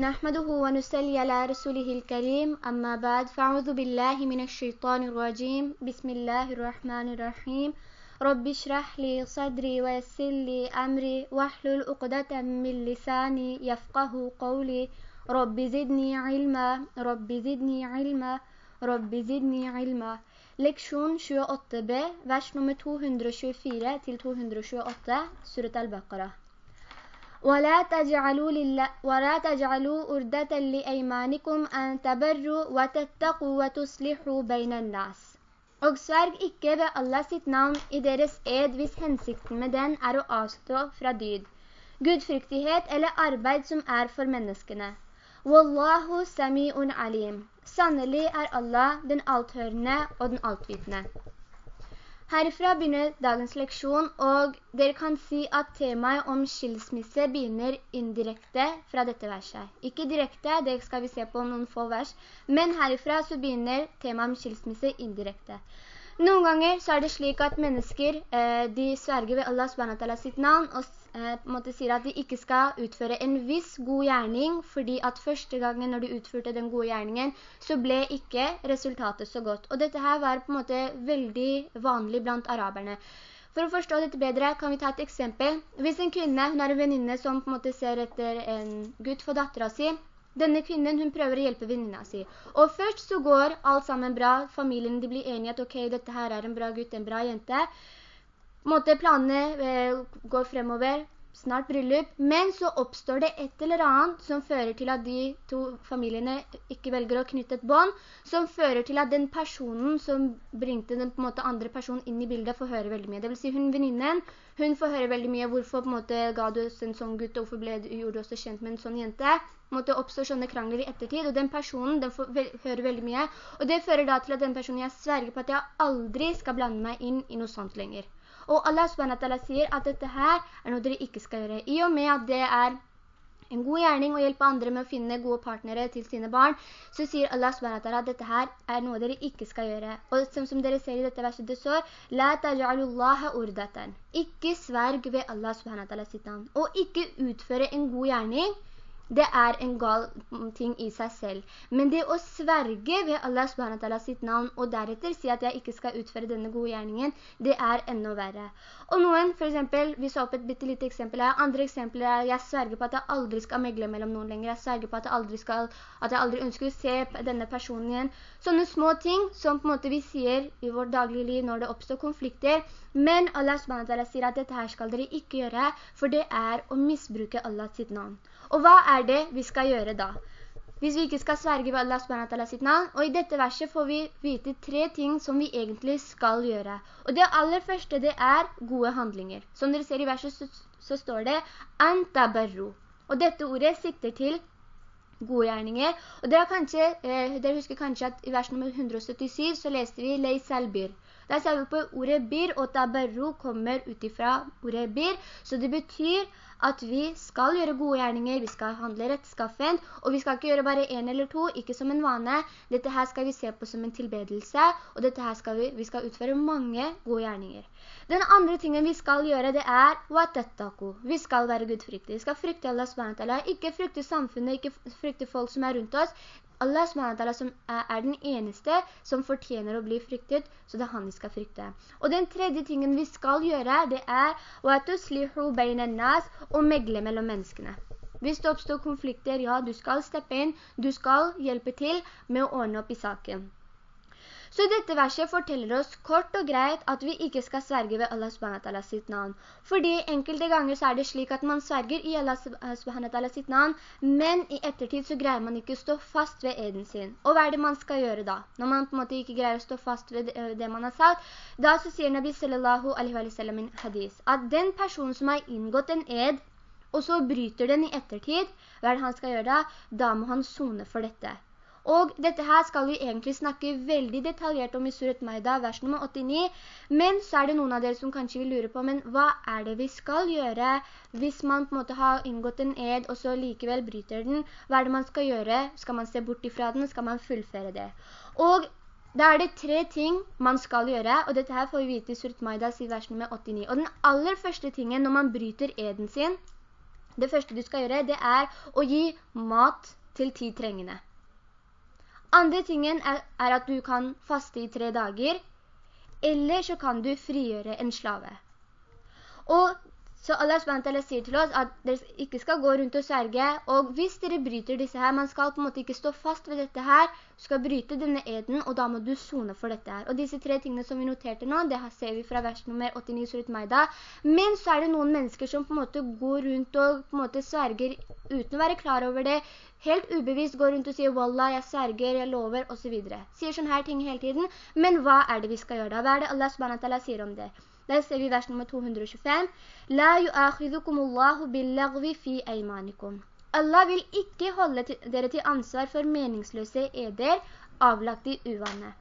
نحمده ونسلي على رسوله الكريم أما بعد فأعوذ بالله من الشيطان الرجيم. بسم الله الرحمن الرحيم. رب اشرح لي صدري ويسر لي أمري واحلل عقدة من لساني يفقه قولي. رب زدني علما رب زدني علما رب زدني علما. Leksjon 28b, vers nummer 224 til 228, surat al-Baqarah. ولا تجعلوا, لله ولا تجعلوا أردة لأيمانكم أن تبروا وتتقوا وتصلحوا بين الناس. Og sverg ikke ved Allah sitt navn i deres ed hvis hensikten med den er å avstå fra dyd, gudfryktighet eller arbeid som er for menneskene. Wallahu sami'un alim. Sannelig er Allah den althørende og den altvitende. Herifra begynner dagens leksjon, og dere kan si at temaet om skilsmisse begynner indirekte fra dette verset. Ikke direkte, det skal vi se på noen få vers, men herifra så begynner temaet om skilsmisse indirekte. Noen ganger så er det slik at mennesker, eh, de sverger ved Allah SWT sitt navn og måte sier at de ikke skal utføre en viss god gjerning, fordi at første gangen når de utførte den gode gjerningen, så ble ikke resultatet så godt. Og dette her var på en måte veldig vanlig blant araberne. For å forstå dette bedre kan vi ta et eksempel. Hvis en kvinne, hun har en venninne som på en måte ser etter en gutt for datteren sin, denne kvinnen, hun prøver å hjelpe venninna si. Og først så går alt sammen bra, familien de blir enige at ok, dette her er en bra gutt, en bra jente måte planene eh, går fremover, snart bryllup, men så oppstår det et eller annet som fører til at de to familiene ikke velger å knytte et bånd, som fører til at den personen som bringte den måte andre personen inn i bildet får høre veldig mye. Det vil si hun venninnen, hun får høre veldig mye hvorfor måte ga du en sånn gutt, og hvorfor ble, gjorde du også kjent med en sånn jente. På en oppstår sånne krangler i ettertid, og den personen den får ve høre veldig mye, og det fører da til at den personen jeg sverger på at jeg aldri skal blande meg inn i noe sånt lenger. Og Allah SWT sier at dette her er noe dere ikke skal gjøre. I og med at det er en god gjerning å hjelpe andre med å finne gode partnere til sine barn, så sier Allah SWT at dette her er noe dere ikke skal gjøre. Og som, som dere ser i dette verset det står, «La taj'alullaha urdatan». Ikke sverg ved Allah SWT sitt navn. Og ikke utføre en god gjerning det er en gal ting i seg selv. Men det å sverge ved Allah SWT sitt navn, og deretter si at jeg ikke skal utføre denne gode gjerningen, det er enda verre. Og noen, for eksempel, vi så opp et bittelite eksempel her, andre eksempler er, jeg sverger på at jeg aldri skal megle mellom noen lenger, jeg sverger på at jeg aldri, skal, at jeg aldri ønsker å se denne personen igjen. Sånne små ting som på måte vi sier i vårt daglige liv når det oppstår konflikter, men Allah SWT sier at dette her skal dere ikke gjøre, for det er å misbruke Allah sitt navn. Og hva er det vi skal gjøre da? Hvis vi ikke skal sverge ved Allah SWT sitt navn, og i dette verset får vi vite tre ting som vi egentlig skal gjøre. Og det aller første, det er gode handlinger. Som dere ser i verset så, så står det «Antabarru». Og dette ordet sikter til gode gjerninger. Og dere, kanskje, eh, dere, husker kanskje at i vers nummer 177 så leste vi «Lei selbir». Der ser vi på ordet bir, og tabarru kommer utifra ordet bir, så det betyr at vi skal gjøre gode gjerninger, vi skal handle rettskaffen, og vi skal ikke gjøre bare en eller to, ikke som en vane. Dette her skal vi se på som en tilbedelse, og dette her skal vi, vi skal utføre mange gode gjerninger. Den andre tingen vi skal gjøre, det er watattaku. Vi skal være gudfryktige. Vi skal frykte Allah SWT, ikke frykte samfunnet, ikke frykte folk som er rundt oss. Allah SWT som er den eneste som fortjener å bli fryktet, så det er han vi skal frykte. Og den tredje tingen vi skal gjøre, det er å megle mellom menneskene. Hvis det oppstår konflikter, ja, du skal steppe inn, du skal hjelpe til med å ordne opp i saken. Så dette verset forteller oss kort og greit at vi ikke skal sverge ved Allah subhanahu sitt navn. Fordi enkelte ganger så er det slik at man sverger i Allah subhanahu sitt navn, men i ettertid så greier man ikke å stå fast ved eden sin. Og hva er det man skal gjøre da? Når man på en måte ikke greier å stå fast ved eh, det man har sagt, da så sier Nabi sallallahu alaihi wa sallam i hadis, at den personen som har inngått en ed, og så bryter den i ettertid, hva er det han skal gjøre da? Da må han sone for dette. Og dette her skal vi egentlig snakke veldig detaljert om i Surat Maida, vers nummer 89. Men så er det noen av dere som kanskje vil lure på, men hva er det vi skal gjøre hvis man på en måte har inngått en ed, og så likevel bryter den? Hva er det man skal gjøre? Skal man se bort ifra den? Skal man fullføre det? Og da er det tre ting man skal gjøre, og dette her får vi vite i Surat Maida, vers nummer 89. Og den aller første tingen når man bryter eden sin, Det første du skal gjøre, det er å gi mat til ti trengende. Andre tingen er, er at du kan faste i tre dager, eller så kan du frigjøre en slave. Og så Allah SWT sier til oss at dere ikke skal gå rundt og sverge, og hvis dere bryter disse her, man skal på en måte ikke stå fast ved dette her, du skal bryte denne eden, og da må du sone for dette her. Og disse tre tingene som vi noterte nå, det ser vi fra vers nummer 89 Surat Maida. Men så er det noen mennesker som på en måte går rundt og på en måte sverger uten å være klar over det, helt ubevisst går rundt og sier «Wallah, jeg sverger, jeg lover», og så videre. Sier sånne her ting hele tiden. Men hva er det vi skal gjøre da? Hva er det Allah sier om det? Der ser vi vers nummer 225. «La yu'akhidukumullahu billagvi fi eimanikum». Allah vil ikke holde dere til ansvar for meningsløse eder avlagt i uvannet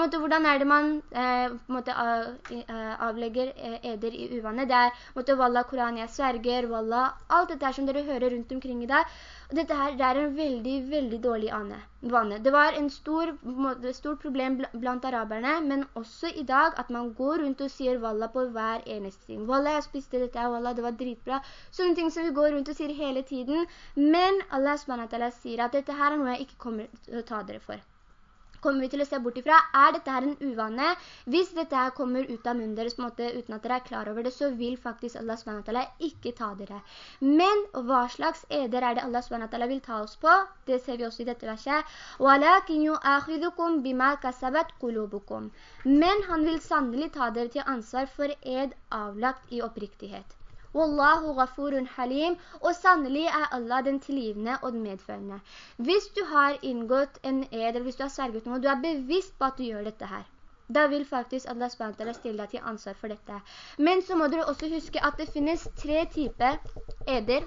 måte, hvordan er det man eh, måte, uh, avlegger eh, eder i uvannet? Det er måte, Wallah, Koran, jeg sverger, Wallah, alt dette som dere hører rundt omkring i dag. Og dette her, det er en veldig, veldig dårlig ane, vane. Det var en stor, måte, stor problem blant araberne, men også i dag at man går rundt og sier Wallah på hver eneste ting. Wallah, jeg spiste dette, Wallah, det var dritbra. Sånne ting som vi går rundt og sier hele tiden. Men Allah sier at dette her er noe jeg ikke kommer til å ta dere for kommer vi til å se bort ifra, er dette her en uvane? Hvis dette her kommer ut av munnen deres på en måte uten at dere er klar over det, så vil faktisk Allah SWT ikke ta dere. Men hva slags eder er det Allah SWT vil ta oss på? Det ser vi også i dette verset. Men han vil sannelig ta dere til ansvar for ed avlagt i oppriktighet. Wallahu ghafurun halim, og sannelig er Allah den tilgivende og den medførende. Hvis du har inngått en ed, eller hvis du har sverget noe, du er bevisst på at du gjør dette her, da vil faktisk Allah SWT stille deg til ansvar for dette. Men så må dere også huske at det finnes tre typer eder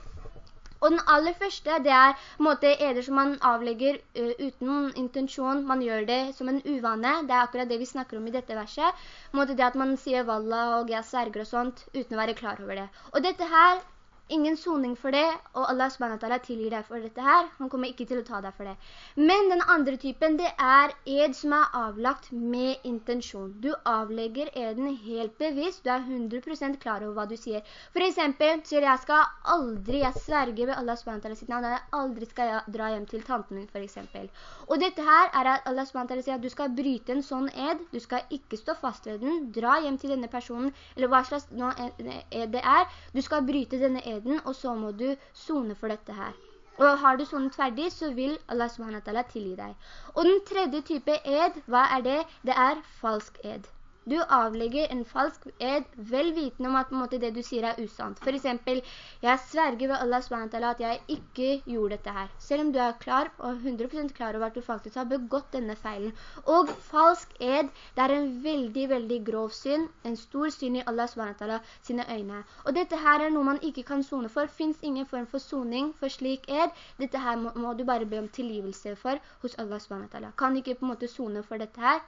og den aller første, det er måte, eder som man avlegger uh, uten intensjon. Man gjør det som en uvane. Det er akkurat det vi snakker om i dette verset. Måte, det at man sier valla og jeg sverger og sånt, uten å være klar over det. Og dette her ingen soning for det, og Allah subhanahu tilgir deg for dette her. Han kommer ikke til å ta deg for det. Men den andre typen, det er ed som er avlagt med intensjon. Du avlegger eden helt bevisst, du er 100% klar over hva du sier. For eksempel, sier jeg skal aldri, jeg sverger ved Allah subhanahu sitt navn, jeg aldri skal jeg dra hjem til tanten min, for eksempel. Og dette her er at Allah subhanahu sier at du skal bryte en sånn ed, du skal ikke stå fast ved den, dra hjem til denne personen, eller hva slags ed det er, du skal bryte denne eden eden, og så må du sone for dette her. Og har du sonet ferdig, så vil Allah subhanahu tilgi deg. Og den tredje type ed, hva er det? Det er falsk ed. Du avlegger en falsk ed velvitende om at måte, det du sier er usant. For eksempel, jeg sverger ved Allah SWT at jeg ikke gjorde dette her. Selv om du er klar og 100% klar over at du faktisk har begått denne feilen. Og falsk ed, det er en veldig, veldig grov synd. En stor synd i Allah SWT sine øyne. Og dette her er noe man ikke kan sone for. Finns ingen form for soning for slik ed. Dette her må, må du bare be om tilgivelse for hos Allah SWT. Kan ikke på en måte sone for dette her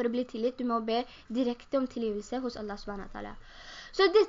for å bli tilgitt. Du må be direkte om tilgivelse hos Allah SWT. Så det,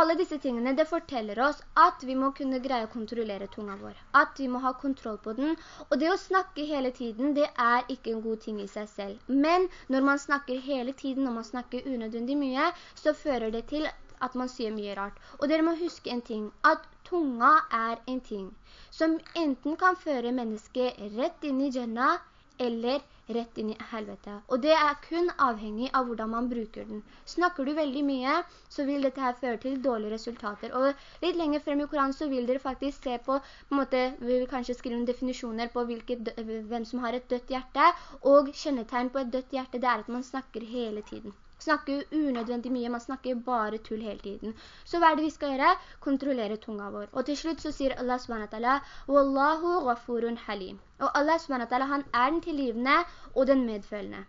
alle disse tingene, det forteller oss at vi må kunne greie å kontrollere tunga vår. At vi må ha kontroll på den. Og det å snakke hele tiden, det er ikke en god ting i seg selv. Men når man snakker hele tiden, når man snakker unødvendig mye, så fører det til at man sier mye rart. Og dere må huske en ting, at tunga er en ting som enten kan føre mennesket rett inn i Jannah, eller rett inn i helvete. Og det er kun avhengig av hvordan man bruker den. Snakker du veldig mye, så vil dette her føre til dårlige resultater. Og litt lenger frem i Koranen så vil dere faktisk se på, på en måte, vi vil kanskje skrive noen definisjoner på hvilket, hvem som har et dødt hjerte, og kjennetegn på et dødt hjerte, det er at man snakker hele tiden snakker unødvendig mye, man snakker bare tull hele tiden. Så hva er det vi skal gjøre? Kontrollere tunga vår. Og til slutt så sier Allah SWT, Wallahu ghafurun halim. Og Allah SWT, han er den tilgivende og den medfølgende.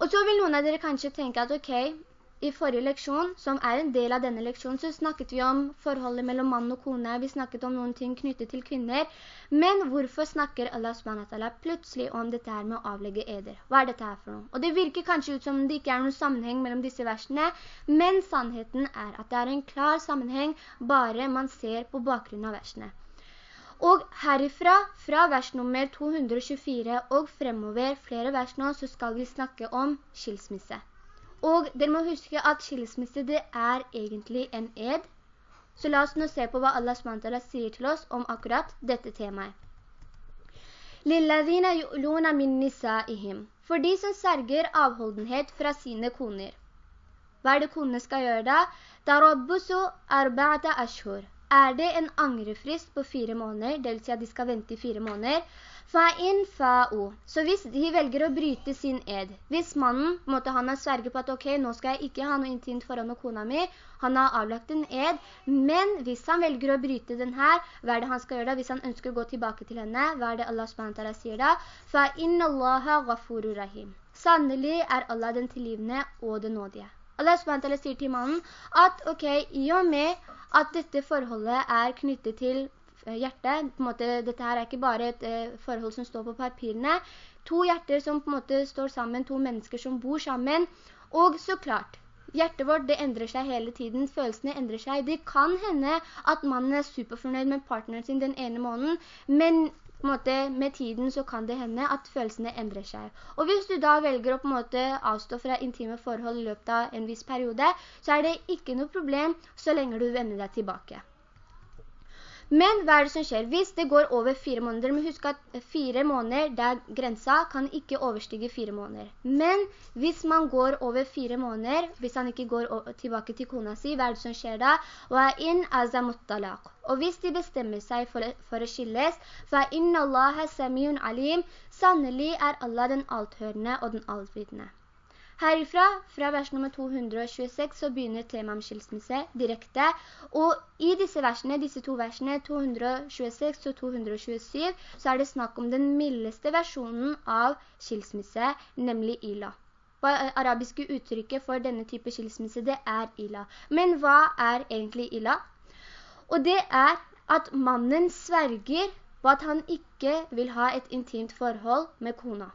Og så vil noen av dere kanskje tenke at ok, i forrige leksjon, som er en del av denne leksjonen, så snakket vi om forholdet mellom mann og kone, vi snakket om noen ting knyttet til kvinner, men hvorfor snakker Allah SWT plutselig om dette her med å avlegge eder? Hva er dette her for noe? Og det virker kanskje ut som det ikke er noen sammenheng mellom disse versene, men sannheten er at det er en klar sammenheng bare man ser på bakgrunnen av versene. Og herifra, fra vers nummer 224 og fremover flere vers nå, så skal vi snakke om skilsmisse. Og dere må huske at skilsmisse det er egentlig en ed, Så la oss nå se på hva Allah SWT sier til oss om akkurat dette temaet. Lilladina yu'luna min nisa'ihim. For de som serger avholdenhet fra sine koner. Hva er det konene skal gjøre da? «Darabbusu arba'ata ashur. Er det en angrefrist på fire måneder, det vil si at de skal vente i fire måneder, Fa'in o. Så hvis de velger å bryte sin ed, hvis mannen, måtte han ha sverget på at ok, nå skal jeg ikke ha noe intimt forhold med kona mi, han har avlagt en ed, men hvis han velger å bryte den her, hva er det han skal gjøre da? Hvis han ønsker å gå tilbake til henne, hva er det Allah SWT sier da? Fa'in Allaha ghafuru rahim. Sannelig er Allah den tilgivende og den nådige. Allah SWT sier til mannen at ok, i og med at dette forholdet er knyttet til hjertet. På en måte, dette her er ikke bare et eh, forhold som står på papirene. To hjerter som på en måte står sammen, to mennesker som bor sammen. Og så klart, hjertet vårt det endrer seg hele tiden, følelsene endrer seg. Det kan hende at mannen er superfornøyd med partneren sin den ene måneden, men måte, med tiden så kan det hende at følelsene endrer seg. Og hvis du da velger å på en måte avstå fra intime forhold i løpet av en viss periode, så er det ikke noe problem så lenge du vender deg tilbake. Men hva er det som skjer? Hvis det går over fire måneder, men husk at fire måneder, der grensa kan ikke overstige fire måneder. Men hvis man går over fire måneder, hvis han ikke går tilbake til kona si, hva er det som skjer da? Og hvis de bestemmer seg for, for å skilles, فَإِنَّ اللَّهَ سَمِيٌ عَلِيمٌ Sannelig er Allah den althørende og den altvitende. Herifra, fra vers nummer 226, så begynner tema om skilsmisse direkte, og i disse versene, disse to versene, 226 og 227, så er det snakk om den mildeste versjonen av skilsmisse, nemlig ila. Det arabiske uttrykket for denne type skilsmisse, det er ila. Men hva er egentlig ila? Og det er at mannen sverger på at han ikke vil ha et intimt forhold med kona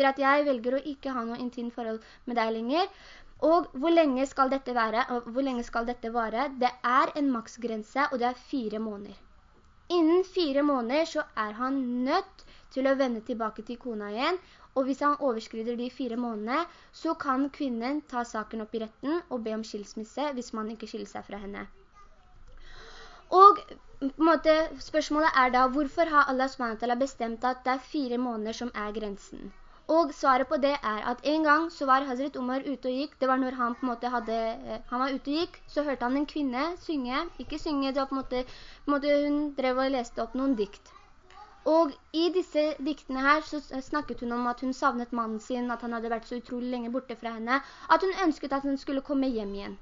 sier at jeg velger å ikke ha noe intimt forhold med deg lenger. Og hvor lenge skal dette være? Hvor lenge skal dette vare? Det er en maksgrense, og det er fire måneder. Innen fire måneder så er han nødt til å vende tilbake til kona igjen, og hvis han overskrider de fire månedene, så kan kvinnen ta saken opp i retten og be om skilsmisse hvis man ikke skiller seg fra henne. Og måte, spørsmålet er da, hvorfor har Allah SWT bestemt at det er fire måneder som er grensen? Og svaret på det er at en gang så var Hazret Omar ute og gikk, det var når han på en måte hadde, eh, han var ute og gikk, så hørte han en kvinne synge, ikke synge, det var på en måte, på en måte hun drev og leste opp noen dikt. Og i disse diktene her så snakket hun om at hun savnet mannen sin, at han hadde vært så utrolig lenge borte fra henne, at hun ønsket at hun skulle komme hjem igjen.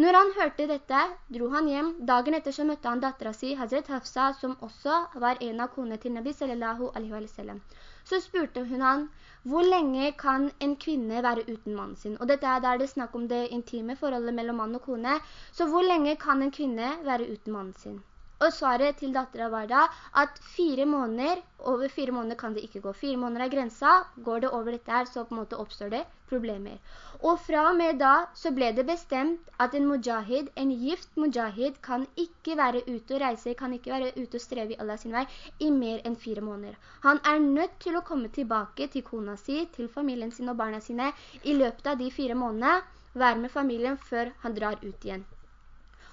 Når han hørte dette, dro han hjem. Dagen etter så møtte han datteren sin, Hazret Hafsa, som også var en av kone til Nabi sallallahu alaihi wa sallam. Så spurte hun han, hvor lenge kan en kvinne være uten mannen sin? Og dette er der det snakk om det intime forholdet mellom mann og kone. Så hvor lenge kan en kvinne være uten mannen sin? Og svaret til datteren var da at fire måneder, over fire måneder kan det ikke gå. Fire måneder er grensa, går det over dette her, så på en måte oppstår det problemer. Og fra og med da så ble det bestemt at en mujahid, en gift mujahid, kan ikke være ute og reise, kan ikke være ute og streve i Allah sin vei i mer enn fire måneder. Han er nødt til å komme tilbake til kona si, til familien sin og barna sine i løpet av de fire månedene, være med familien før han drar ut igjen.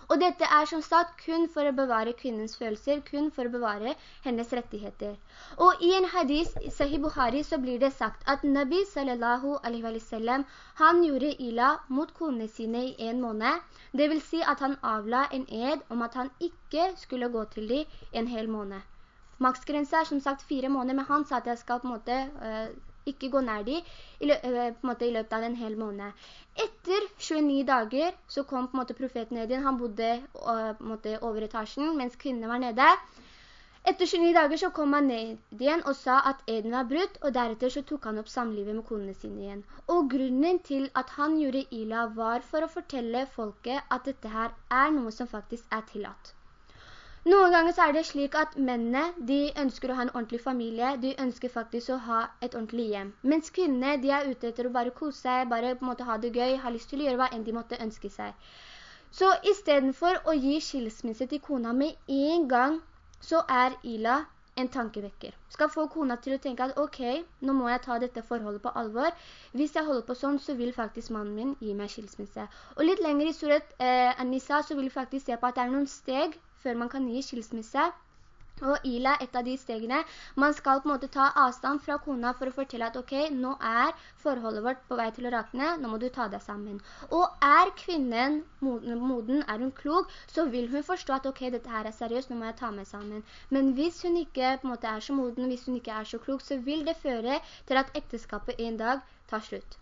Og dette er som sagt kun for å bevare kvinnens følelser, kun for å bevare hennes rettigheter. Og i en hadis Sahih Bukhari så blir det sagt at Nabi sallallahu alaihi wa sallam, han gjorde ila mot konene sine i en måned. Det vil si at han avla en ed om at han ikke skulle gå til dem en hel måned. Maksgrensen er som sagt fire måneder, men han sa at jeg skal på en måte uh, ikke gå nær de i, eh, i løpet av en hel måned. Etter 29 dager så kom på måte profeten ned igjen. Han bodde uh, måte, over etasjen mens kvinnene var nede. Etter 29 dager så kom han ned igjen og sa at eden var brutt, og deretter så tok han opp samlivet med konene sine igjen. Og grunnen til at han gjorde ila var for å fortelle folket at dette her er noe som faktisk er tillatt. Noen ganger så er det slik at mennene, de ønsker å ha en ordentlig familie, de ønsker faktisk å ha et ordentlig hjem. Mens kvinnene, de er ute etter å bare kose seg, bare på en måte ha det gøy, ha lyst til å gjøre hva enn de måtte ønske seg. Så i stedet for å gi skilsmisse til kona med en gang, så er Ila en tankevekker. Skal få kona til å tenke at ok, nå må jeg ta dette forholdet på alvor. Hvis jeg holder på sånn, så vil faktisk mannen min gi meg skilsmisse. Og litt lenger i surat eh, An-Nisa så vil vi faktisk se på at det er noen steg før man kan gi skilsmisse. Og Ila er et av de stegene. Man skal på en måte ta avstand fra kona for å fortelle at ok, nå er forholdet vårt på vei til å rakne, nå må du ta deg sammen. Og er kvinnen moden, er hun klok, så vil hun forstå at ok, dette her er seriøst, nå må jeg ta meg sammen. Men hvis hun ikke på en måte er så moden, hvis hun ikke er så klok, så vil det føre til at ekteskapet en dag tar slutt.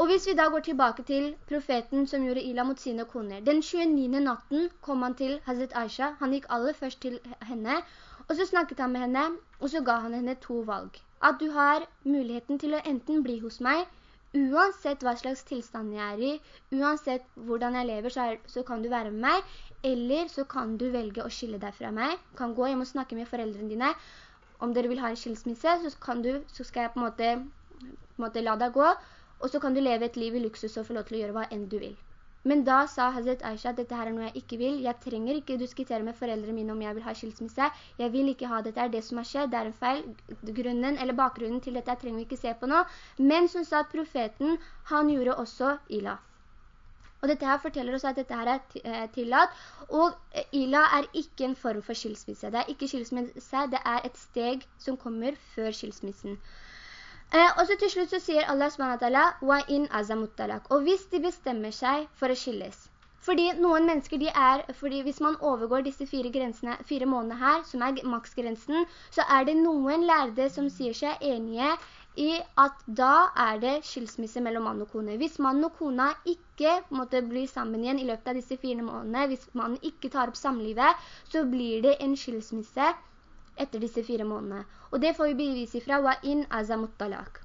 Og hvis vi da går tilbake til profeten som gjorde ila mot sine koner. Den 29. natten kom han til Hazret Aisha. Han gikk aller først til henne, og så snakket han med henne, og så ga han henne to valg. At du har muligheten til å enten bli hos meg, uansett hva slags tilstand jeg er i, uansett hvordan jeg lever, så, er, så, kan du være med meg, eller så kan du velge å skille deg fra meg, kan gå hjem og snakke med foreldrene dine, om dere vil ha en skilsmisse, så, du, så skal jeg på en måte, på en måte la deg gå, og så kan du leve et liv i luksus og få lov til å gjøre hva enn du vil. Men da sa Hazret Aisha at dette her er noe jeg ikke vil. Jeg trenger ikke diskutere med foreldrene mine om jeg vil ha skilsmisse. Jeg vil ikke ha dette, er det som har skjedd, det er en feil. Grunnen eller bakgrunnen til dette trenger vi ikke se på nå. Men som sa profeten, han gjorde også ila. Og dette her forteller oss at dette her er eh, tillatt, og eh, ila er ikke en form for skilsmisse. Det er ikke skilsmisse, det er et steg som kommer før skilsmissen. Eh, og så til slutt så sier Allah SWT, «Wa in azamuttalak». Og hvis de bestemmer seg for å skilles, fordi noen mennesker, de er, fordi hvis man overgår disse fire, grensene, fire månedene her, som er maksgrensen, så er det noen lærde som sier seg enige i at da er det skilsmisse mellom mann og kone. Hvis mann og kona ikke måtte bli sammen igjen i løpet av disse fire månedene, hvis man ikke tar opp samlivet, så blir det en skilsmisse etter disse fire månedene. Og det får vi bevis ifra wa in azamut talak.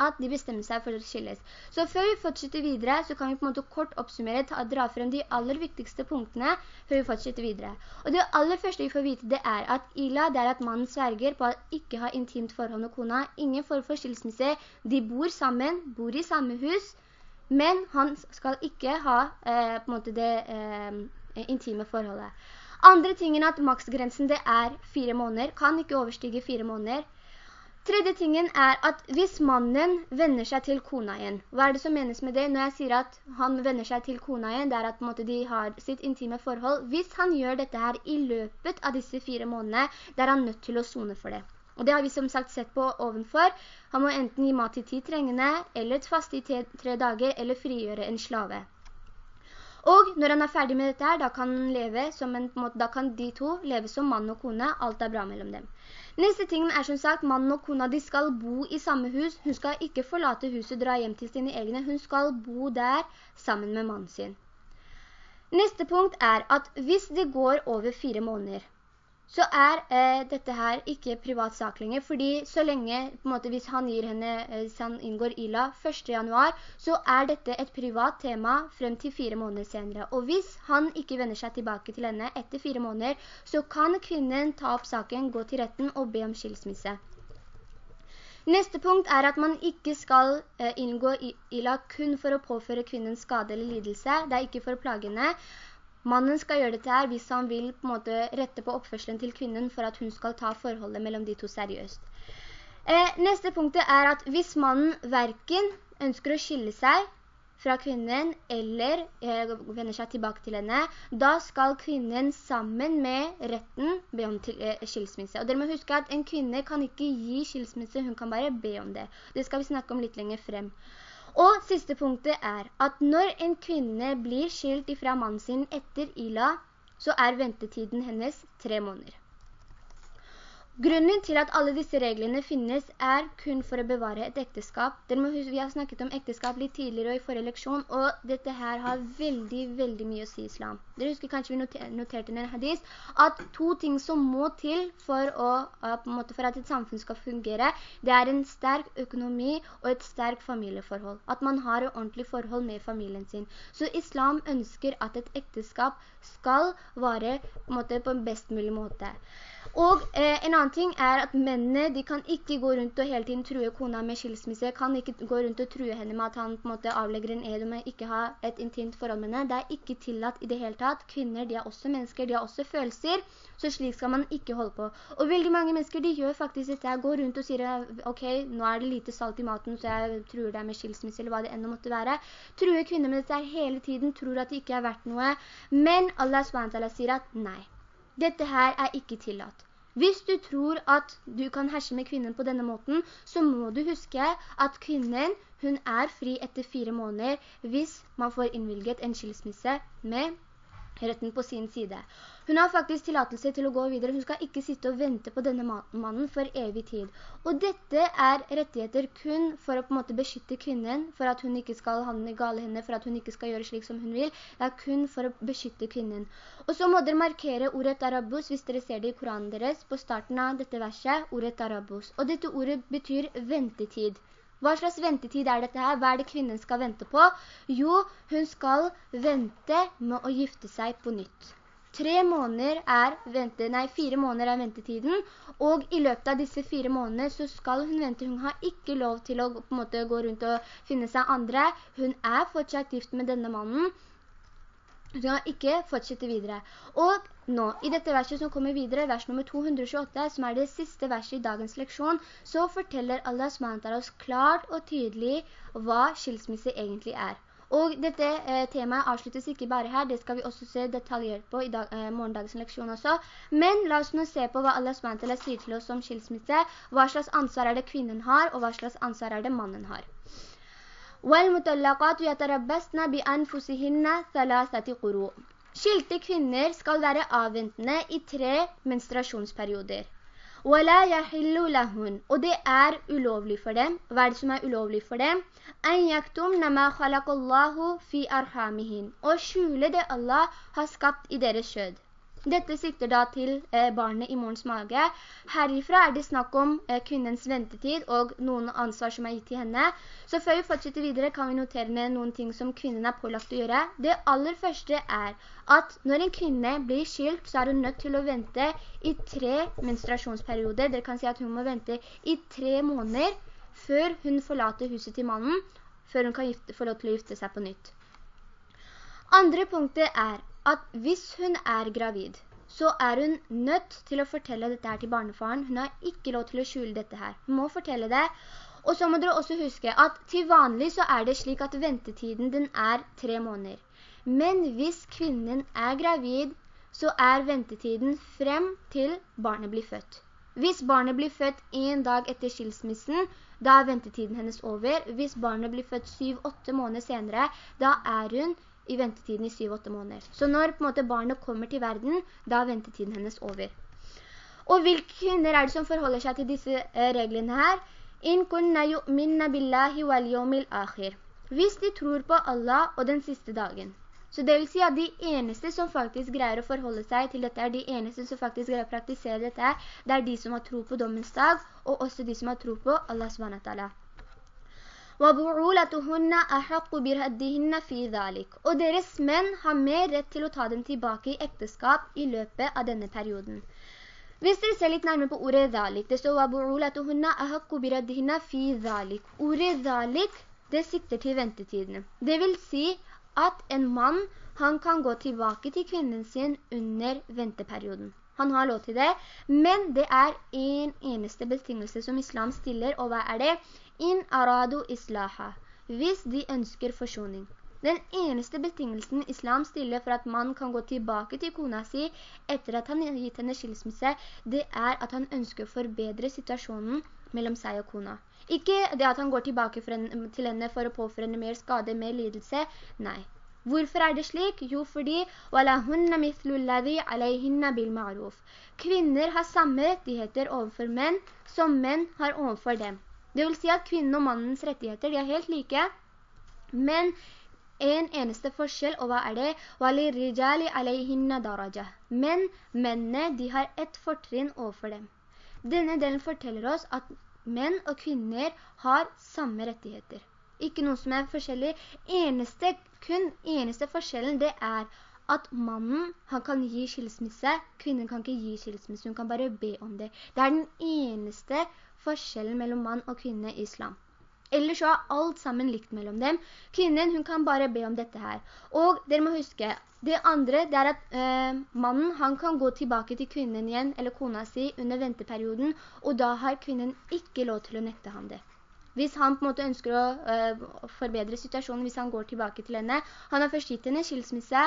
At de bestemmer seg for å skilles. Så før vi fortsetter videre, så kan vi på en måte kort oppsummere, og dra frem de aller viktigste punktene før vi fortsetter videre. Og det aller første vi får vite, det er at ila, det er at mannen sverger på at ikke ha intimt forhold med kona. Ingen form for skilsmisse. De bor sammen, bor i samme hus, men han skal ikke ha eh, på en måte det eh, intime forholdet. Andre tingen at maksgrensen det er fire måneder, kan ikke overstige fire måneder. Tredje tingen er at hvis mannen vender seg til kona igjen, hva er det som menes med det? Når jeg sier at han vender seg til kona igjen, det er at måte, de har sitt intime forhold. Hvis han gjør dette her i løpet av disse fire månedene, det er han nødt til å zone for det. Og det har vi som sagt sett på ovenfor. Han må enten gi mat til ti trengende, eller et fast i tre dager, eller frigjøre en slave. Og når han er ferdig med dette her, da kan, en, da kan de to leve som mann og kone. Alt er bra mellom dem. Neste ting er som sagt, mann og kona, de skal bo i samme hus. Hun skal ikke forlate huset, dra hjem til sine egne. Hun skal bo der sammen med mannen sin. Neste punkt er at hvis det går over fire måneder, så er eh, dette her ikke privat sak lenger, fordi så lenge, måte, hvis han gir henne, eh, hvis han inngår ILA 1. januar, så er dette et privat tema frem til fire måneder senere. Og hvis han ikke vender seg tilbake til henne etter fire måneder, så kan kvinnen ta opp saken, gå til retten og be om skilsmisse. Neste punkt er at man ikke skal eh, inngå ILA kun for å påføre kvinnen skade eller lidelse. Det er ikke for plagene. Mannen skal gjøre dette her hvis han vil på måte rette på oppførselen til kvinnen for at hun skal ta forholdet mellom de to seriøst. Eh, neste punkt er at hvis mannen verken ønsker å skille seg fra kvinnen eller eh, vender seg tilbake til henne, da skal kvinnen sammen med retten be om til, eh, skilsmisse. Og dere må huske at en kvinne kan ikke gi skilsmisse, hun kan bare be om det. Det skal vi snakke om litt lenger frem. Og siste punktet er at når en kvinne blir skilt ifra mannen sin etter Ila, så er ventetiden hennes tre måneder. Grunnen til at alle disse reglene finnes er kun for å bevare et ekteskap. vi har snakket om ekteskap litt tidligere og i forrige leksjon, og dette her har veldig, veldig mye å si islam. Dere husker kanskje vi noterte i en hadis at to ting som må til for, å, for at et samfunn skal fungere, det er en sterk økonomi og et sterk familieforhold. At man har et ordentlig forhold med familien sin. Så islam ønsker at et ekteskap skal vare på en, best mulig måte. Og eh, en annen annen ting er at mennene, de kan ikke gå rundt og hele tiden true kona med skilsmisse, kan ikke gå rundt og true henne med at han på en måte avlegger en ed om ikke ha et intimt forhold med henne. Det er ikke tillatt i det hele tatt. Kvinner, de er også mennesker, de har også følelser, så slik skal man ikke holde på. Og veldig mange mennesker, de gjør faktisk dette. Jeg går rundt og sier, ok, nå er det lite salt i maten, så jeg truer deg med skilsmisse, eller hva det enda måtte være. Truer kvinner med dette hele tiden, tror at det ikke er verdt noe. Men Allah sier at nei. Dette her er ikke tillatt. Hvis du tror at du kan herse med kvinnen på denne måten, så må du huske at kvinnen, hun er fri etter fire måneder hvis man får innvilget en skilsmisse med retten på sin side. Hun har faktisk tillatelse til å gå videre. Hun skal ikke sitte og vente på denne mannen for evig tid. Og dette er rettigheter kun for å på en måte beskytte kvinnen, for at hun ikke skal handle gale henne, for at hun ikke skal gjøre slik som hun vil. Det er kun for å beskytte kvinnen. Og så må dere markere ordet arabus, hvis dere ser det i Koranen deres, på starten av dette verset, ordet arabus. Og dette ordet betyr ventetid. Hva slags ventetid er dette her? Hva er det kvinnen skal vente på? Jo, hun skal vente med å gifte seg på nytt. Tre måneder er vente, nei, fire måneder er ventetiden, og i løpet av disse fire månedene så skal hun vente. Hun har ikke lov til å måte gå rundt og finne seg andre. Hun er fortsatt gift med denne mannen, hun kan ikke fortsette videre. Og nå, i dette verset som kommer videre, vers nummer 228, som er det siste verset i dagens leksjon, så forteller Allah SWT oss klart og tydelig hva skilsmisse egentlig er. Og dette eh, temaet avsluttes ikke bare her, det skal vi også se detaljert på i dag, eh, morgendagens leksjon også. Men la oss nå se på hva Allah SWT sier til oss om skilsmisse, hva slags ansvar er det kvinnen har, og hva slags ansvar er det mannen har. وَالْمُطَلَّقَاتُ يَتَرَبَّسْنَ بِأَنفُسِهِنَّ ثَلَاثَةِ قُرُوء Skilte kvinner skal være avventende i tre menstruasjonsperioder. وَلَا يَحِلُّ لَهُنْ Og det er ulovlig for dem. Hva er det som er ulovlig for dem? أَنْ يَكْتُمْنَ مَا خَلَقَ اللَّهُ فِي أَرْحَامِهِنْ Og skjule det Allah har skapt i deres kjød. Dette sikter da til eh, barnet i morens mage. Herifra er det snakk om eh, kvinnens ventetid og noen ansvar som er gitt til henne. Så før vi fortsetter videre kan vi notere ned noen ting som kvinnen er pålagt å gjøre. Det aller første er at når en kvinne blir skilt, så er hun nødt til å vente i tre menstruasjonsperioder. Det kan si at hun må vente i tre måneder før hun forlater huset til mannen, før hun kan gifte, få lov til å gifte seg på nytt. Andre punktet er at hvis hun er gravid, så er hun nødt til å fortelle dette her til barnefaren. Hun har ikke lov til å skjule dette her. Hun må fortelle det. Og så må dere også huske at til vanlig så er det slik at ventetiden den er tre måneder. Men hvis kvinnen er gravid, så er ventetiden frem til barnet blir født. Hvis barnet blir født en dag etter skilsmissen, da er ventetiden hennes over. Hvis barnet blir født syv-åtte måneder senere, da er hun i ventetiden i 7-8 måneder. Så når på måte barnet kommer til verden, da er ventetiden hennes over. Og hvilke kvinner er det som forholder seg til disse eh, reglene her? «In kunna yu'minna billahi wal yawmil akhir». Hvis de tror på Allah og den siste dagen. Så det vil si at de eneste som faktisk greier å forholde seg til dette, er de eneste som faktisk greier å praktisere dette, det er de som har tro på dommens dag, og også de som har tro på Allah SWT. Og deres menn har mer rett til å ta dem tilbake i ekteskap i løpet av denne perioden. Hvis dere ser litt nærmere på ordet «dhalik», det står. Ordet «dhalik» det sikter til ventetidene. Det vil si at en mann han kan gå tilbake til kvinnen sin under venteperioden. Han har lov til det, men det er en eneste betingelse som islam stiller, og hva er det? In aradu islaha, hvis de ønsker forsoning. Den eneste betingelsen islam stiller for at man kan gå tilbake til kona si etter at han gitt henne skilsmisse, det er at han ønsker å forbedre situasjonen mellom seg og kona. Ikke det at han går tilbake til henne for å påføre henne mer skade, mer lidelse. Nei, Hvorfor er det slik? Jo, fordi Kvinner har samme rettigheter overfor menn som menn har overfor dem. Det vil si at kvinnen og mannens rettigheter, er helt like, men en eneste forskjell, og hva er det? Men mennene, de har ett fortrinn overfor dem. Denne delen forteller oss at menn og kvinner har samme rettigheter ikke noe som er forskjellig. Eneste, kun eneste forskjellen det er at mannen, han kan gi skilsmisse, kvinnen kan ikke gi skilsmisse, hun kan bare be om det. Det er den eneste forskjellen mellom mann og kvinne i islam. Ellers så er alt sammen likt mellom dem. Kvinnen, hun kan bare be om dette her. Og dere må huske, det andre det er at øh, mannen, han kan gå tilbake til kvinnen igjen, eller kona si, under venteperioden, og da har kvinnen ikke lov til å nekte ham det. Hvis han på en måte ønsker å øh, forbedre situasjonen, hvis han går tilbake til henne, han har først gitt henne skilsmisse,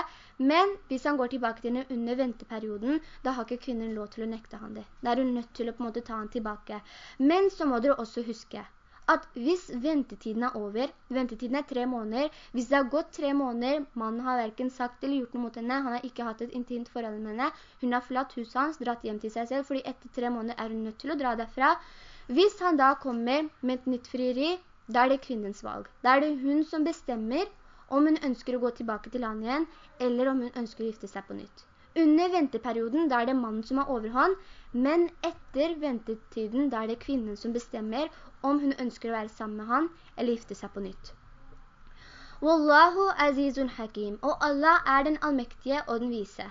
men hvis han går tilbake til henne under venteperioden, da har ikke kvinnen lov til å nekte han det. Da er hun nødt til å på en måte ta han tilbake. Men så må dere også huske at hvis ventetiden er over, ventetiden er tre måneder, hvis det har gått tre måneder, mannen har hverken sagt eller gjort noe mot henne, han har ikke hatt et intimt forhold med henne, hun har flatt huset hans, dratt hjem til seg selv, fordi etter tre måneder er hun nødt til å dra derfra, hvis han da kommer med et nytt frieri, da er det kvinnens valg. Da er det hun som bestemmer om hun ønsker å gå tilbake til han igjen, eller om hun ønsker å gifte seg på nytt. Under venteperioden, da er det mannen som har overhånd, men etter ventetiden, da er det kvinnen som bestemmer om hun ønsker å være sammen med han, eller gifte seg på nytt. Wallahu azizun hakim, og Allah er den allmektige og den vise.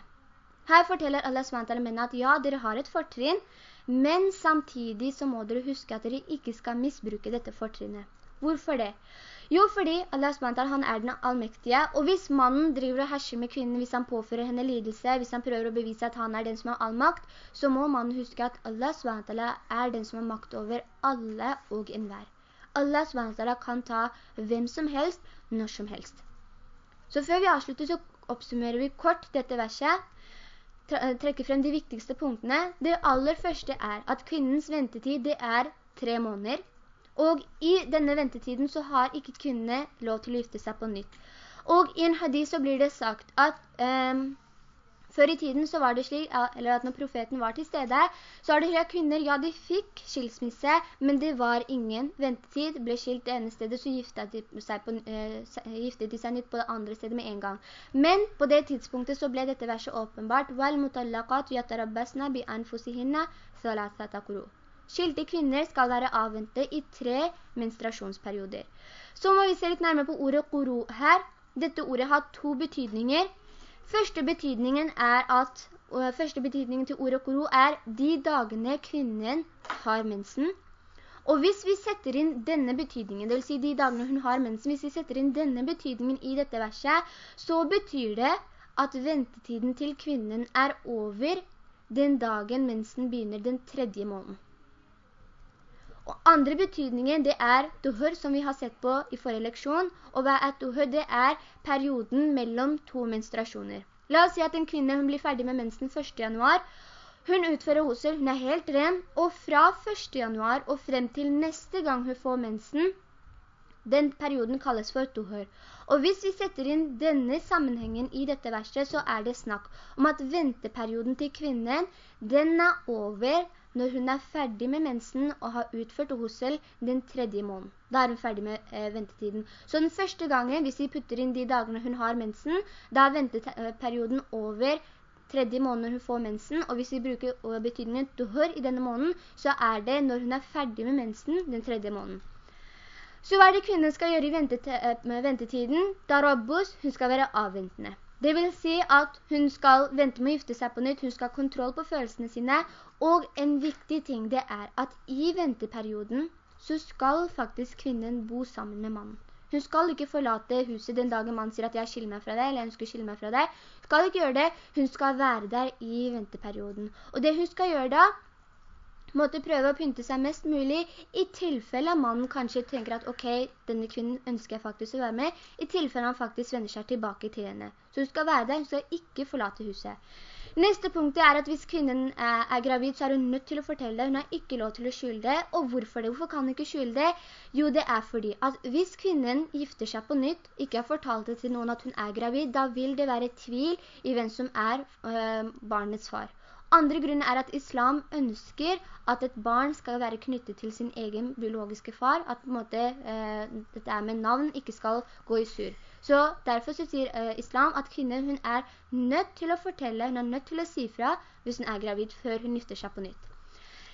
Her forteller Allah SWT at ja, dere har et fortrinn, men samtidig så må dere huske at dere ikke skal misbruke dette fortrinnet. Hvorfor det? Jo, fordi Allah SWT, han er den allmektige, og hvis mannen driver og herser med kvinnen, hvis han påfører henne lidelse, hvis han prøver å bevise at han er den som har all makt, så må mannen huske at Allah SWT er den som har makt over alle og enhver. Allah SWT kan ta hvem som helst, når som helst. Så før vi avslutter, så oppsummerer vi kort dette verset. Eh, trekke frem de viktigste punktene. Det aller første er at kvinnens ventetid det er tre måneder. Og i denne ventetiden så har ikke kvinnene lov til å gifte seg på nytt. Og i en hadith så blir det sagt at um, før i tiden så var det slik, eller at når profeten var til stede, så var det hele kvinner, ja de fikk skilsmisse, men det var ingen ventetid, ble skilt det ene stedet, så giftet de seg, på, uh, giftet de seg nytt på det andre stedet med en gang. Men på det tidspunktet så ble dette verset åpenbart, «Wal mutallaqat yatarabbasna bi anfusihinna thalathata. Skilte kvinner skal være avventet i tre menstruasjonsperioder. Så må vi se litt nærmere på ordet «quru» her. Dette ordet har to betydninger. Første betydningen at første betydningen til ordet koro er de dagene kvinnen har mensen. Og hvis vi setter inn denne betydningen, det vil si de dagene hun har mensen, hvis vi setter inn denne betydningen i dette verset, så betyr det at ventetiden til kvinnen er over den dagen mensen begynner den tredje måneden. Og andre betydningen det er duhur som vi har sett på i forrige leksjon, og hva er duhur? Det er perioden mellom to menstruasjoner. La oss si at en kvinne hun blir ferdig med mensen 1. januar, hun utfører hosel, hun er helt ren, og fra 1. januar og frem til neste gang hun får mensen, den perioden kalles for duhur. Og hvis vi setter inn denne sammenhengen i dette verset, så er det snakk om at venteperioden til kvinnen, den er over når hun er ferdig med mensen og har utført hosel den tredje måneden. Da er hun ferdig med eh, ventetiden. Så den første gangen, hvis vi putter inn de dagene hun har mensen, da er venteperioden over tredje måned hun får mensen, og hvis vi bruker eh, betydningen duhør i denne måneden, så er det når hun er ferdig med mensen den tredje måneden. Så hva er det kvinnen skal gjøre i eh, ventetiden? Da Rabbus, hun skal være avventende. Det vil si at hun skal vente med å gifte seg på nytt, hun skal ha kontroll på følelsene sine, og en viktig ting det er at i venteperioden så skal faktisk kvinnen bo sammen med mannen. Hun skal ikke forlate huset den dagen mannen sier at jeg skiller meg fra deg, eller jeg ønsker å skille meg fra deg. Hun skal ikke gjøre det, hun skal være der i venteperioden. Og det hun skal gjøre da, måtte prøve å pynte seg mest mulig, i tilfelle mannen kanskje tenker at ok, denne kvinnen ønsker jeg faktisk å være med, i tilfelle han faktisk vender seg tilbake til henne. Så hun skal være der, hun skal ikke forlate huset. Neste punkt er at hvis kvinnen er, er, gravid, så er hun nødt til å fortelle det. Hun har ikke lov til å skjule det. Og hvorfor det? Hvorfor kan hun ikke skjule det? Jo, det er fordi at hvis kvinnen gifter seg på nytt, ikke har fortalt det til noen at hun er gravid, da vil det være tvil i hvem som er øh, barnets far. Andre grunnen er at islam ønsker at et barn skal være knyttet til sin egen biologiske far, at måte, eh, dette er med navn, ikke skal gå i sur. Så derfor så sier eh, islam at kvinnen hun er nødt til å fortelle, hun er nødt til å si fra hvis hun er gravid før hun gifter seg på nytt.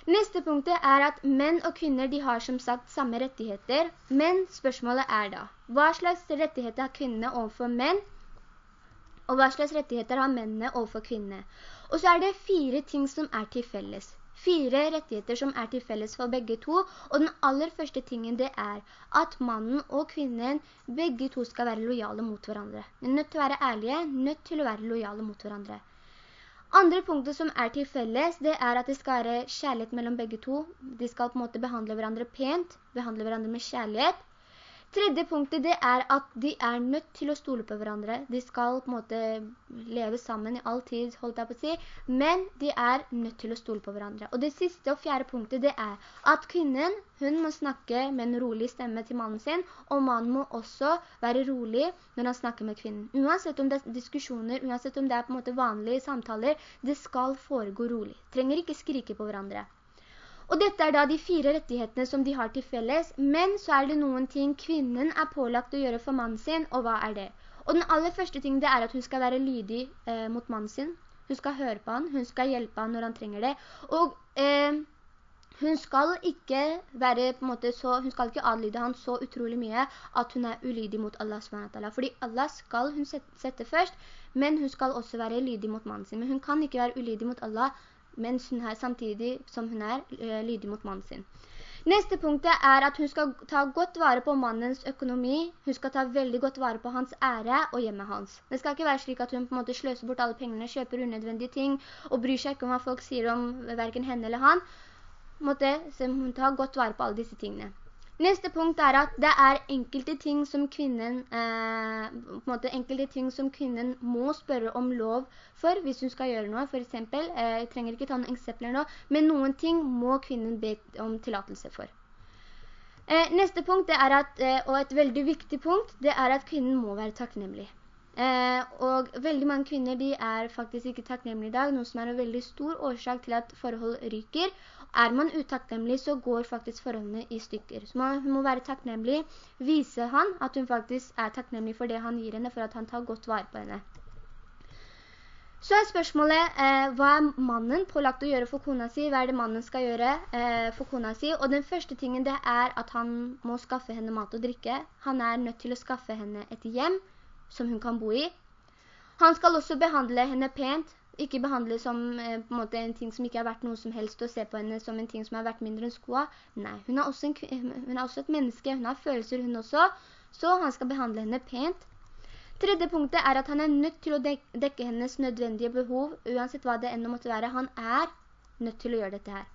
Neste punktet er at menn og kvinner de har som sagt samme rettigheter, men spørsmålet er da, hva slags rettigheter har kvinnene overfor menn? Og hva slags rettigheter har mennene overfor kvinnene? Og så er det fire ting som er til felles. Fire rettigheter som er til felles for begge to, og den aller første tingen det er at mannen og kvinnen, begge to skal være lojale mot hverandre. De er nødt til å være ærlige, nødt til å være lojale mot hverandre. Andre punkter som er til felles, det er at det skal være kjærlighet mellom begge to. De skal på en måte behandle hverandre pent, behandle hverandre med kjærlighet. Tredje punktet det er at de er nødt til å stole på hverandre. De skal på en måte leve sammen i all tid, holdt jeg på å si, men de er nødt til å stole på hverandre. Og det siste og fjerde punktet det er at kvinnen, hun må snakke med en rolig stemme til mannen sin, og mannen må også være rolig når han snakker med kvinnen. Uansett om det er diskusjoner, uansett om det er på en måte vanlige samtaler, det skal foregå rolig. Trenger ikke skrike på hverandre. Og dette er da de fire rettighetene som de har til felles, men så er det noen ting kvinnen er pålagt å gjøre for mannen sin, og hva er det? Og den aller første ting det er at hun skal være lydig eh, mot mannen sin. Hun skal høre på han, hun skal hjelpe han når han trenger det. Og eh, hun skal ikke være på en måte så, hun skal ikke adlyde han så utrolig mye at hun er ulydig mot Allah SWT. Fordi Allah skal hun sette, sette først, men hun skal også være lydig mot mannen sin. Men hun kan ikke være ulydig mot Allah mens hun er samtidig som hun er uh, lydig mot mannen sin. Neste punkt er at hun skal ta godt vare på mannens økonomi. Hun skal ta veldig godt vare på hans ære og hjemme hans. Det skal ikke være slik at hun på en måte sløser bort alle pengene, kjøper unødvendige ting og bryr seg ikke om hva folk sier om hverken henne eller han. Måtte, hun tar godt vare på alle disse tingene. Neste punkt er at det er enkelte ting som kvinnen, eh, måte enkelte ting som kvinnen må spørre om lov for hvis hun skal gjøre noe. For eksempel, eh, jeg trenger ikke ta noen eksempler nå, men noen ting må kvinnen be om tillatelse for. Eh, neste punkt at, eh, og et veldig viktig punkt, det er at kvinnen må være takknemlig. Eh, og veldig mange kvinner de er faktisk ikke takknemlige i dag, noe som er en veldig stor årsak til at forhold ryker, er man utakknemlig, så går faktisk forholdene i stykker. Så man må være takknemlig, vise han at hun faktisk er takknemlig for det han gir henne, for at han tar godt vare på henne. Så er spørsmålet, eh, hva er mannen pålagt å gjøre for kona si? Hva er det mannen skal gjøre eh, for kona si? Og den første tingen det er at han må skaffe henne mat og drikke. Han er nødt til å skaffe henne et hjem som hun kan bo i. Han skal også behandle henne pent ikke behandle som eh, en, en ting som ikke har vært noe som helst, og se på henne som en ting som har vært mindre enn skoa. Nei, hun er, en, hun er, også et menneske, hun har følelser hun også, så han skal behandle henne pent. Tredje punktet er at han er nødt til å dek dekke hennes nødvendige behov, uansett hva det enda måtte være. Han er nødt til å gjøre dette her.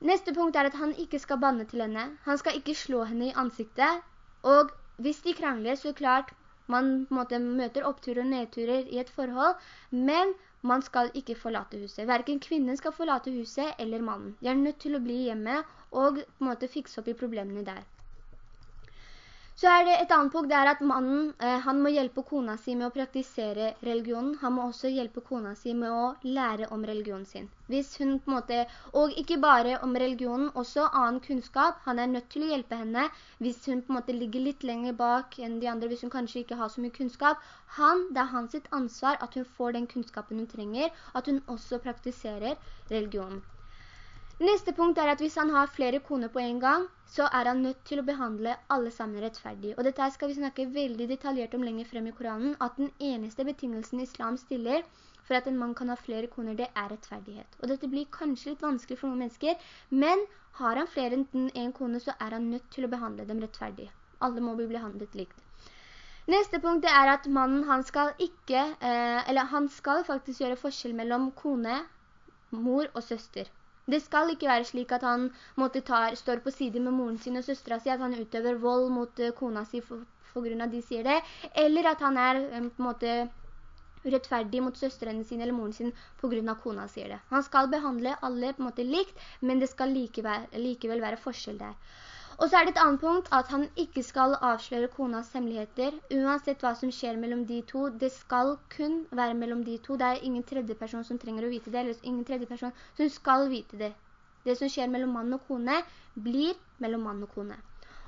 Neste punkt er at han ikke skal banne til henne. Han skal ikke slå henne i ansiktet. Og hvis de krangler, så klart man måte, møter oppturer og nedturer i et forhold, men man skal ikke forlate huset. Hverken kvinnen skal forlate huset eller mannen. De er nødt til å bli hjemme og måte fikse opp i problemene der. Så er det et annet punkt, det er at mannen, eh, han må hjelpe kona si med å praktisere religionen. Han må også hjelpe kona si med å lære om religionen sin. Hvis hun på en måte, og ikke bare om religionen, også annen kunnskap. Han er nødt til å hjelpe henne hvis hun på en måte ligger litt lenger bak enn de andre, hvis hun kanskje ikke har så mye kunnskap. Han, det er hans ansvar at hun får den kunnskapen hun trenger, at hun også praktiserer religionen. Neste punkt er at hvis han har flere koner på en gang, så er han nødt til å behandle alle sammen rettferdig. Og dette skal vi snakke veldig detaljert om lenger frem i Koranen, at den eneste betingelsen islam stiller for at en mann kan ha flere koner, det er rettferdighet. Og dette blir kanskje litt vanskelig for noen mennesker, men har han flere enn en kone, så er han nødt til å behandle dem rettferdig. Alle må bli behandlet likt. Neste punkt er at mannen han skal ikke, eh, eller han skal faktisk gjøre forskjell mellom kone, mor og søster. Det skal ikke være slik at han måtte ta, står på side med moren sin og søstra si, at han utøver vold mot uh, kona si for, for, grunn av de sier det, eller at han er um, på en måte urettferdig mot søstrene sine eller moren sin på grunn av kona sier det. Han skal behandle alle på en måte likt, men det skal likevel, likevel være forskjell der. Og så er det et annet punkt at han ikke skal avsløre konas hemmeligheter, uansett hva som skjer mellom de to. Det skal kun være mellom de to. Det er ingen tredje person som trenger å vite det, eller ingen tredje person som skal vite det. Det som skjer mellom mann og kone, blir mellom mann og kone.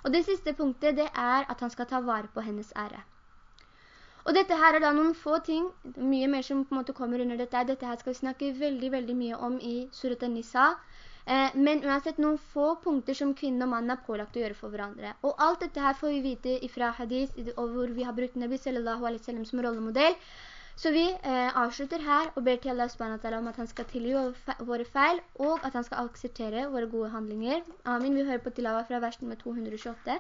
Og det siste punktet, det er at han skal ta vare på hennes ære. Og dette her er da noen få ting, mye mer som på en måte kommer under dette. Dette her skal vi snakke veldig, veldig mye om i Surat al-Nisa. Eh, men uansett noen få punkter som kvinne og mann er pålagt å gjøre for hverandre. Og alt dette her får vi vite fra hadith, hvor vi har brukt Nabi sallallahu alaihi sallam som rollemodell. Så vi eh, avslutter her og ber til Allah om at han skal tilgi våre feil, og at han skal akseptere våre gode handlinger. Amin. Vi hører på tilava fra vers nummer 228.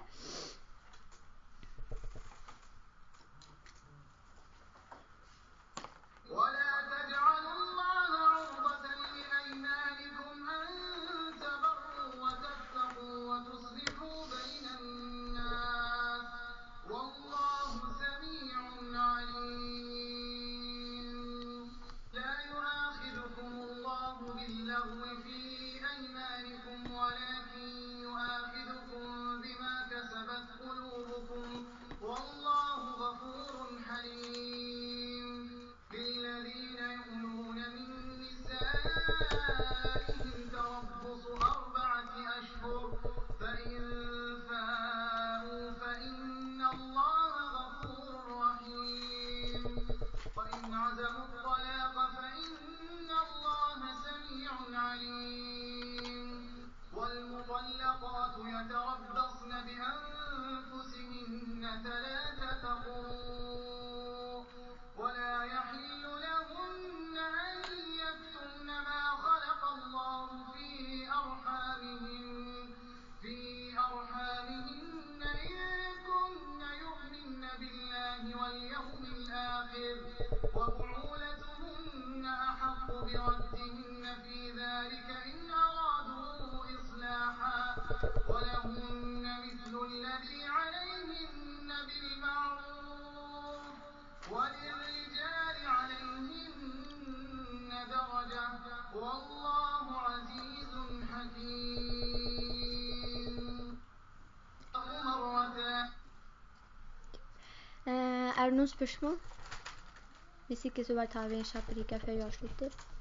noen spørsmål? Hvis ikke så bare tar vi en kjapp rika før vi avslutter.